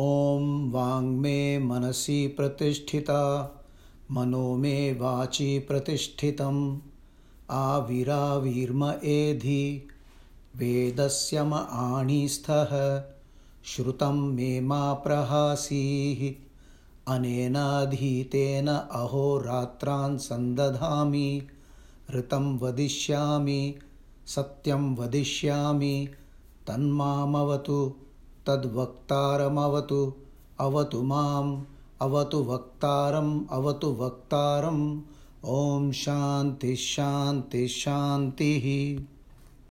ॐ वाङ्मे मनसि प्रतिष्ठिता मनो मे वाचि प्रतिष्ठितम्। आविराविर्म एधि वेदस्य म आणीस्थः श्रुतं मे मा प्रहासीः। अनेनाधीतेन अहोरात्रान् सन्दधामि ऋतं वदिष्यामि सत्यं वदिष्यामि तन्मामवतु तद्वक्तारमवतु। अवतु माम् अवतु वक्तारम् अवतु वक्तारम् ॐ शान्तिः शान्तिः शान्तिः